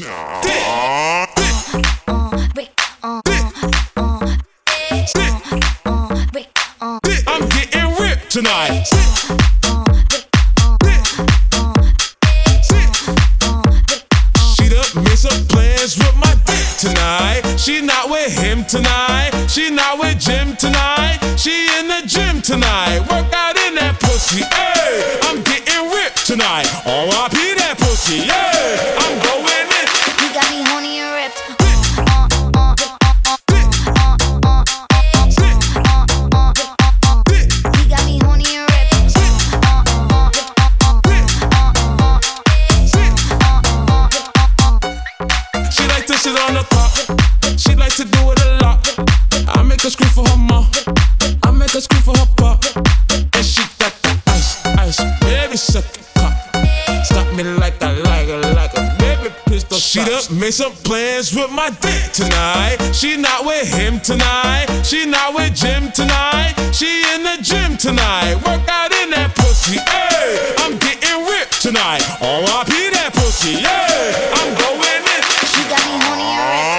I'm getting ripped tonight. She done made some plans with my dick tonight. She not with him tonight. She not with Jim tonight. She in the gym tonight. Work out in that pussy. Hey, I'm getting ripped tonight. R.I.P. that pussy. Yeah, I'm going got me horny and ripped. You got me horny and ripped. She like to sit on the top. She like to do it a lot. I make her scream for her mom. I make her scream for her pop. She got the ice, ice, baby suck it, cock. Stop me like I She done made some plans with my dick tonight. She not with him tonight. She not with Jim tonight. She in the gym tonight. Work out in that pussy. Hey, I'm getting ripped tonight. R.I.P. that pussy. Yeah, I'm going in. She got me horny and.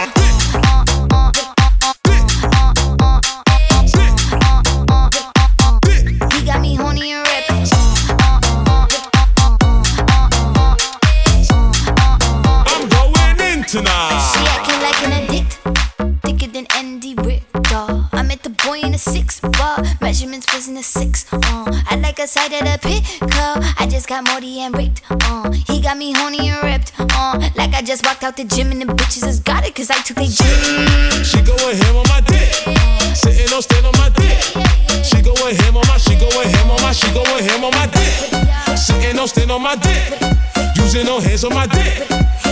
Six. Uh, I like a side of the pickup. I just got Morty and ripped. Uh, he got me horny and ripped. Uh, like I just walked out the gym and the bitches has got it, cause I took they gym. She going him on my dick. Sitting on stand on my dick. She going ham on my, she going ham on my, she going ham on my dick. Sitting on stand on my dick. Using no hands on my dick.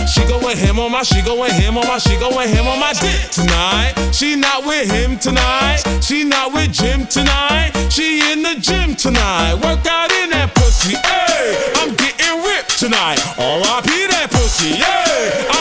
She going him on my, she going him on my, she going him on my dick tonight. She not with him tonight. She not with Jim tonight. She in the gym tonight. Work out in that pussy. Hey, I'm getting ripped tonight. R.I.P. that pussy. Yeah.